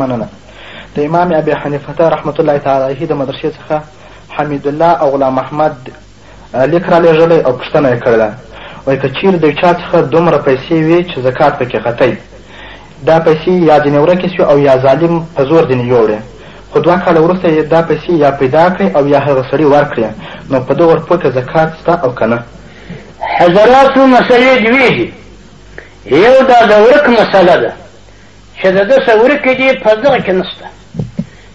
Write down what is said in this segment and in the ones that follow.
مننه د امام ابي حنیفه رحمت الله تعالی علیه د مدرسې څخه حمید الله او غلام احمد لیک را لېږلی او پوښتنه یې کړې ده وایي که چیرې د چا څخه دومره پیسې وي چې زکات پکې غتی دا پیسې یا ځینې ورکې شوې او یا ظالم په زور ځینې یوړې خو دوه کاله وروسته یې دا پیسې یا پیدا کړې او یا هغه سړي ورکړې نو په دغو روپو کې زکات شته او که نه حضراتو مسلې دوې دي یو دا د ورک مسله ده چې د ده څه ورکې دي په دغه کې نشته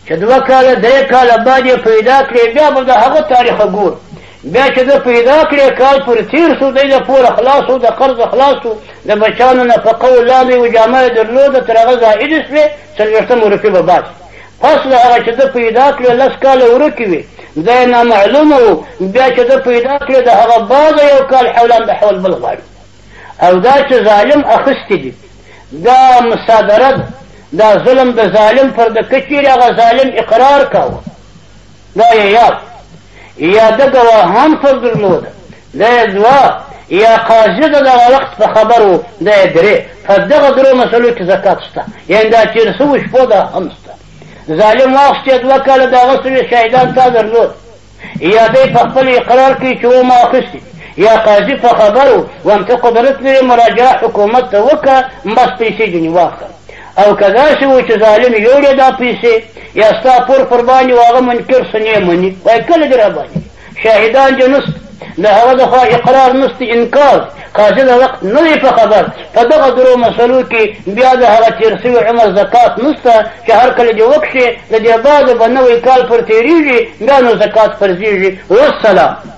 چې دوه کاله درې کاله بعد یې پیدا کړې بیا به د هغه تاریخ ګور بیا چې ده پیدا کړې کال پر تیر شو دی د پور خلاص و د قرض خلاص و د بچانو نفقه و لاندې و جامه یې درلوده تر هغه زائد شوې څلوېښتم ورکې به باسي پس له هغه چې ده پیدا کړې لس کاله ورکې وي دا یې نامعلومه و بیا چې ده پیدا کړې د هغه بعد یو کال حولان د حول بل غواړي او دا چې ظالم اخیستي دي دا مصادره ده دا ظلم د ظالم پر د کچیر هغه ظالم اقرار کاوه دا یې یاد یا د ګواهان پر درلود دا یې دوا یا قاضي د دغه وخت په خبرو دا یې درې په دغه درو مسلو کې زکات شته یعنې دا تېر سوي شپو دا هم شته ظالم واخیستې دوه کاله د هغه سوي شهیدان تا درلود يا دی په خپل اقرار کې چې ومه اخیستي یا قاضي په خبرو وم ته قدرت لري مراجعه حکومت ته وکړه بس پیسې ځینې واخله او که داسې و چې ظالم یوړې دا پیسې یا ستا پور پر باندې و هغه منکر څه نه مني وایي کله دې راباندې شاهدان دې نسته د هغه د خوا اقرار نسته انکار قاضي د وخت نه وي په خبر په دغه درو مسلو کې بیا د هغه تېر سوي عمر زکات نسته چې هر کله دې وکښې د دې بعد به نوی کال پر تېرېږي بیا نو زکات فرضېږي والسلام